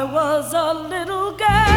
I was a little girl,